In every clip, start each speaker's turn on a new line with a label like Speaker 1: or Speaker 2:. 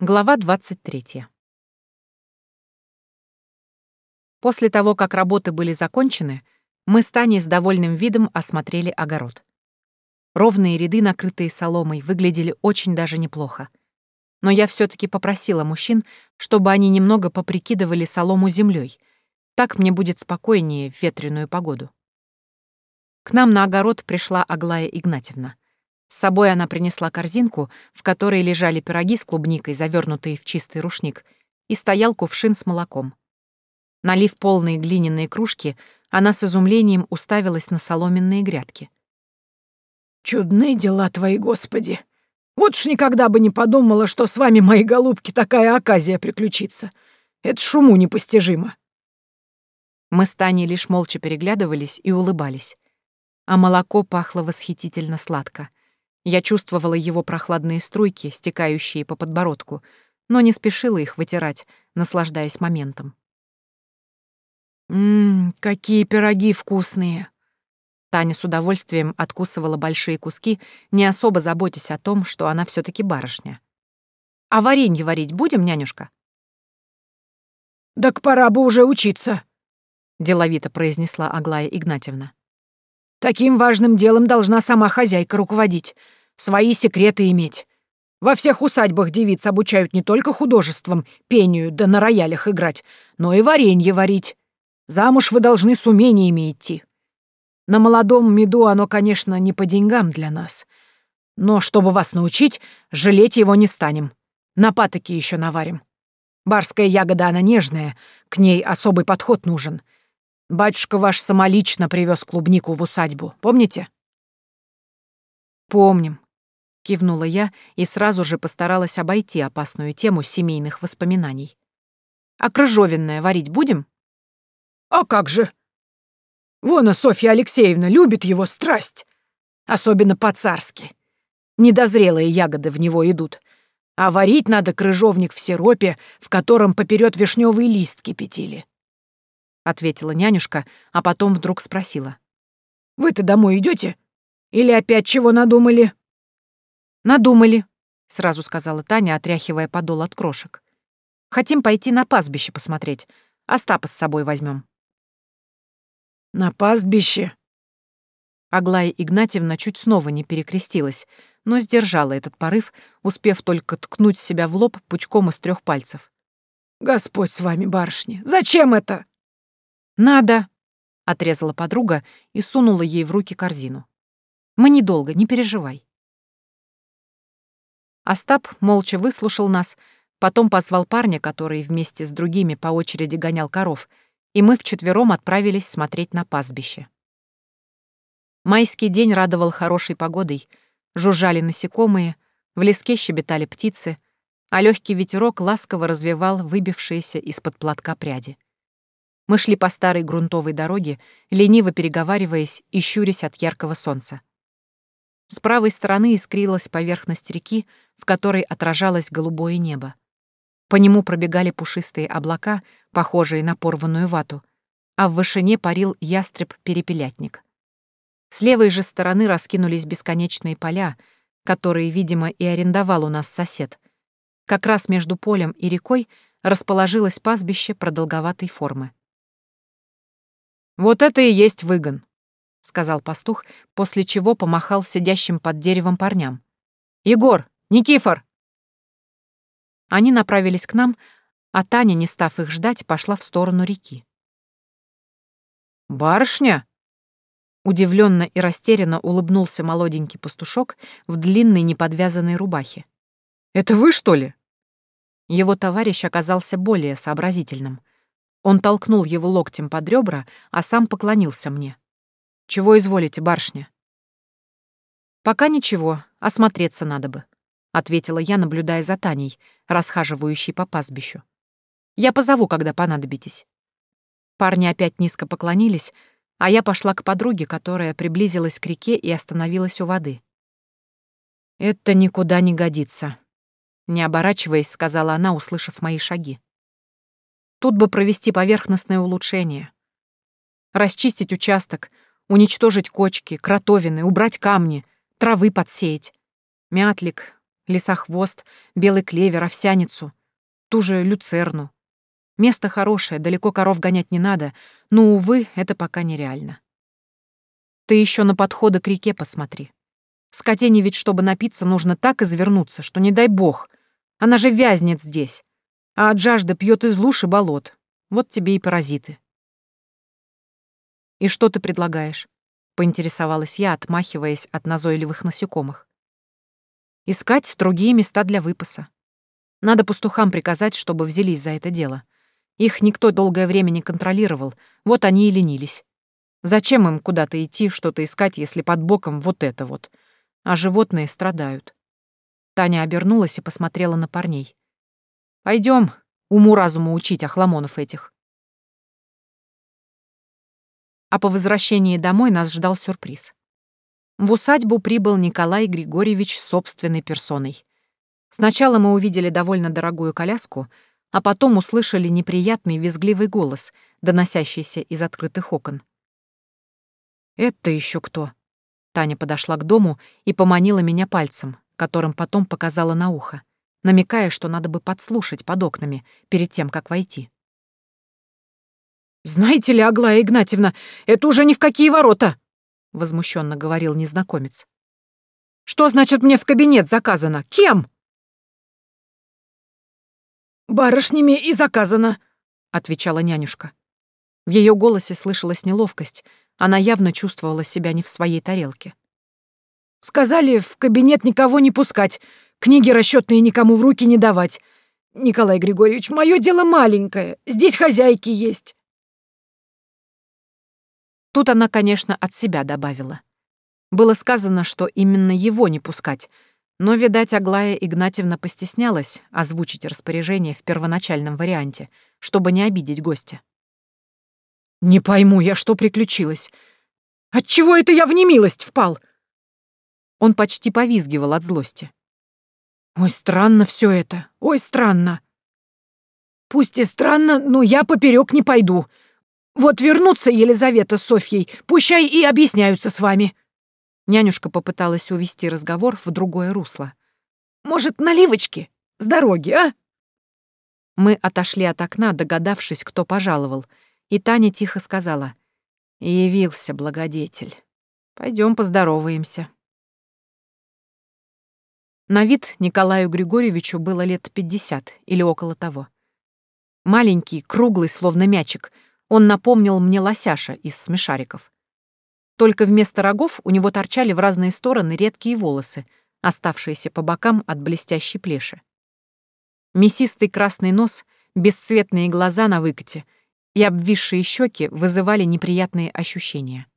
Speaker 1: Глава 23. После того, как работы были закончены, мы с Таней с довольным видом осмотрели огород. Ровные ряды, накрытые соломой, выглядели очень даже неплохо. Но я все таки попросила мужчин, чтобы они немного поприкидывали солому землей. Так мне будет спокойнее в ветреную погоду. К нам на огород пришла Аглая Игнатьевна. С собой она принесла корзинку, в которой лежали пироги с клубникой, завернутые в чистый рушник, и стоял кувшин с молоком. Налив полные глиняные кружки, она с изумлением уставилась на соломенные грядки.
Speaker 2: «Чудные дела твои, Господи! Вот уж никогда бы не подумала, что с вами, мои голубки, такая оказия приключится. Это шуму непостижимо».
Speaker 1: Мы с Таней лишь молча переглядывались и улыбались. А молоко пахло восхитительно сладко — я чувствовала его прохладные струйки, стекающие по подбородку, но не спешила их вытирать, наслаждаясь моментом.
Speaker 2: «Ммм, какие пироги вкусные!»
Speaker 1: Таня с удовольствием откусывала большие куски, не особо заботясь о том, что она все таки барышня. «А варенье варить будем, нянюшка?»
Speaker 2: «Так пора бы уже учиться», — деловито произнесла
Speaker 1: Аглая Игнатьевна.
Speaker 2: «Таким важным делом должна сама хозяйка руководить свои секреты иметь. Во всех усадьбах девиц обучают не только художеством, пению да на роялях играть, но и варенье варить. Замуж вы должны с умениями идти. На молодом меду оно, конечно, не по деньгам для нас. Но чтобы вас научить, жалеть его не станем. На патоке еще наварим. Барская ягода, она нежная, к ней особый подход нужен. Батюшка ваш самолично привез клубнику в усадьбу, помните?
Speaker 1: Помним, Кивнула я и сразу же постаралась обойти опасную тему семейных воспоминаний. «А крыжовенное варить будем?»
Speaker 2: «А как же! Вон и Софья Алексеевна любит его страсть, особенно по-царски. Недозрелые ягоды в него идут, а варить надо крыжовник в сиропе, в котором поперед вишневый лист кипятили», — ответила нянюшка, а потом вдруг спросила. «Вы-то домой идете? Или опять чего надумали?»
Speaker 1: «Надумали», — сразу сказала Таня, отряхивая подол от крошек. «Хотим пойти на пастбище посмотреть. Остапа с собой возьмем.
Speaker 2: «На пастбище?»
Speaker 1: Аглая Игнатьевна чуть снова не перекрестилась, но сдержала этот порыв, успев только ткнуть себя в лоб пучком из трех пальцев.
Speaker 2: «Господь с вами, барышня! Зачем это?»
Speaker 1: «Надо!» — отрезала подруга и сунула ей в руки корзину. «Мы недолго, не переживай». Остап молча выслушал нас, потом позвал парня, который вместе с другими по очереди гонял коров, и мы вчетвером отправились смотреть на пастбище. Майский день радовал хорошей погодой, жужжали насекомые, в леске щебетали птицы, а легкий ветерок ласково развивал выбившиеся из-под платка пряди. Мы шли по старой грунтовой дороге, лениво переговариваясь и щурясь от яркого солнца. С правой стороны искрилась поверхность реки, в которой отражалось голубое небо. По нему пробегали пушистые облака, похожие на порванную вату, а в вышине парил ястреб-перепелятник. С левой же стороны раскинулись бесконечные поля, которые, видимо, и арендовал у нас сосед. Как раз между полем и рекой расположилось пастбище продолговатой формы. «Вот это и есть выгон», — сказал пастух, после чего помахал сидящим под деревом парням. «Егор, Никифор!» Они направились к нам, а Таня, не став их ждать, пошла в сторону реки.
Speaker 2: «Барышня?»
Speaker 1: Удивленно и растерянно улыбнулся молоденький пастушок в длинной неподвязанной рубахе.
Speaker 2: «Это вы, что ли?»
Speaker 1: Его товарищ оказался более сообразительным. Он толкнул его локтем под ребра, а сам поклонился мне. «Чего изволите, барышня?» «Пока ничего, осмотреться надо бы», — ответила я, наблюдая за Таней, расхаживающей по пастбищу. «Я позову, когда понадобитесь». Парни опять низко поклонились, а я пошла к подруге, которая приблизилась к реке и остановилась у воды. «Это никуда не годится», — не оборачиваясь, сказала она, услышав мои шаги. «Тут бы провести поверхностное улучшение. Расчистить участок, уничтожить кочки, кротовины, убрать камни, травы подсеять. Мятлик, лесохвост, белый клевер, овсяницу, ту же люцерну. Место хорошее, далеко коров гонять не надо, но, увы, это пока нереально. Ты еще на подходы к реке посмотри. Скотине ведь, чтобы напиться, нужно так извернуться, что не дай бог. Она же вязнет здесь. А от жажды пьет из луж и болот. Вот тебе и паразиты. «И что ты предлагаешь?» — поинтересовалась я, отмахиваясь от назойливых насекомых. «Искать другие места для выпаса. Надо пастухам приказать, чтобы взялись за это дело. Их никто долгое время не контролировал, вот они и ленились. Зачем им куда-то идти, что-то искать, если под боком вот это вот? А животные страдают. Таня обернулась и посмотрела на парней. Пойдем, уму-разуму учить охламонов этих. А по возвращении домой нас ждал сюрприз. В усадьбу прибыл Николай Григорьевич собственной персоной. Сначала мы увидели довольно дорогую коляску — а потом услышали неприятный визгливый голос, доносящийся из открытых окон. «Это еще кто?» Таня подошла к дому и поманила меня пальцем, которым потом показала на ухо, намекая, что надо бы подслушать под окнами перед тем, как войти.
Speaker 2: «Знаете ли, Аглая Игнатьевна, это уже ни в какие ворота!» — возмущенно говорил незнакомец. «Что значит мне в кабинет заказано? Кем?» «Барышнями и заказано», — отвечала нянюшка.
Speaker 1: В ее голосе слышалась неловкость, она явно чувствовала себя не в своей тарелке.
Speaker 2: «Сказали, в кабинет никого не пускать, книги расчетные никому в руки не давать. Николай Григорьевич, мое дело маленькое, здесь хозяйки есть».
Speaker 1: Тут она, конечно, от себя добавила. Было сказано, что именно его не пускать — но, видать, Аглая Игнатьевна постеснялась озвучить распоряжение в первоначальном варианте, чтобы не обидеть гостя.
Speaker 2: «Не пойму я, что приключилось. Отчего это я в немилость впал?»
Speaker 1: Он почти повизгивал от злости.
Speaker 2: «Ой, странно все это, ой, странно. Пусть и странно, но я поперек не пойду. Вот вернутся Елизавета с Софьей, пущай и объясняются с вами».
Speaker 1: Нянюшка попыталась увести разговор в другое русло.
Speaker 2: «Может, наливочки? С дороги, а?»
Speaker 1: Мы отошли от окна, догадавшись, кто пожаловал, и Таня тихо сказала. «Явился благодетель. Пойдем поздороваемся». На вид Николаю Григорьевичу было лет пятьдесят или около того. Маленький, круглый, словно мячик, он напомнил мне лосяша из смешариков. Только вместо рогов у него торчали в разные стороны редкие волосы, оставшиеся по бокам от блестящей плеши. Мясистый красный нос, бесцветные глаза на выкате и обвисшие щеки вызывали неприятные ощущения.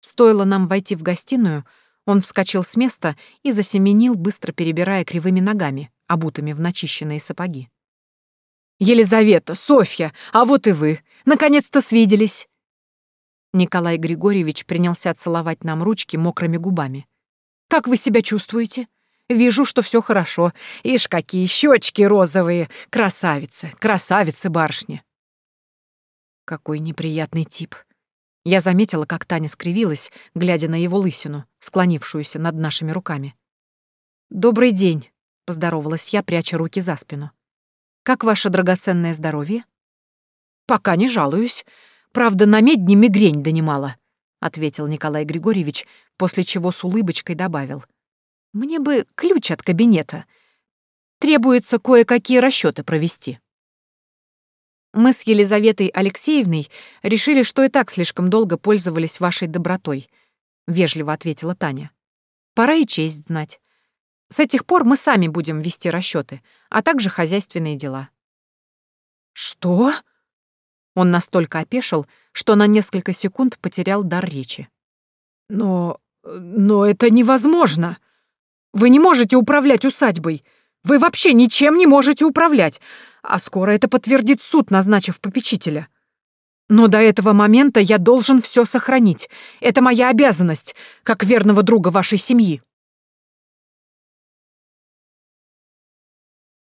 Speaker 1: Стоило нам войти в гостиную, он вскочил с места и засеменил, быстро перебирая кривыми ногами, обутыми в начищенные сапоги.
Speaker 2: «Елизавета, Софья, а вот и вы! Наконец-то свиделись!»
Speaker 1: Николай Григорьевич принялся целовать нам ручки мокрыми губами.
Speaker 2: «Как вы себя чувствуете? Вижу, что все хорошо. Ишь, какие щечки розовые! Красавицы, красавицы барышни!»
Speaker 1: Какой неприятный тип. Я заметила, как Таня скривилась, глядя на его лысину, склонившуюся над нашими руками. «Добрый день», — поздоровалась я, пряча руки за спину. «Как ваше драгоценное здоровье?»
Speaker 2: «Пока не жалуюсь. Правда, на медне мигрень донимала», — ответил Николай Григорьевич, после чего с улыбочкой добавил. «Мне бы ключ от кабинета. Требуется кое-какие расчеты провести».
Speaker 1: Мы с Елизаветой Алексеевной решили, что и так слишком долго пользовались вашей добротой, вежливо ответила Таня. Пора и честь знать. С этих пор мы сами будем вести расчеты, а также хозяйственные дела.
Speaker 2: Что?
Speaker 1: Он настолько опешил, что на несколько секунд потерял дар речи.
Speaker 2: «Но... но это невозможно! Вы не можете управлять усадьбой! Вы вообще ничем не можете управлять! А скоро это подтвердит суд, назначив попечителя!» Но до этого момента я должен все сохранить. Это моя обязанность, как верного друга вашей семьи.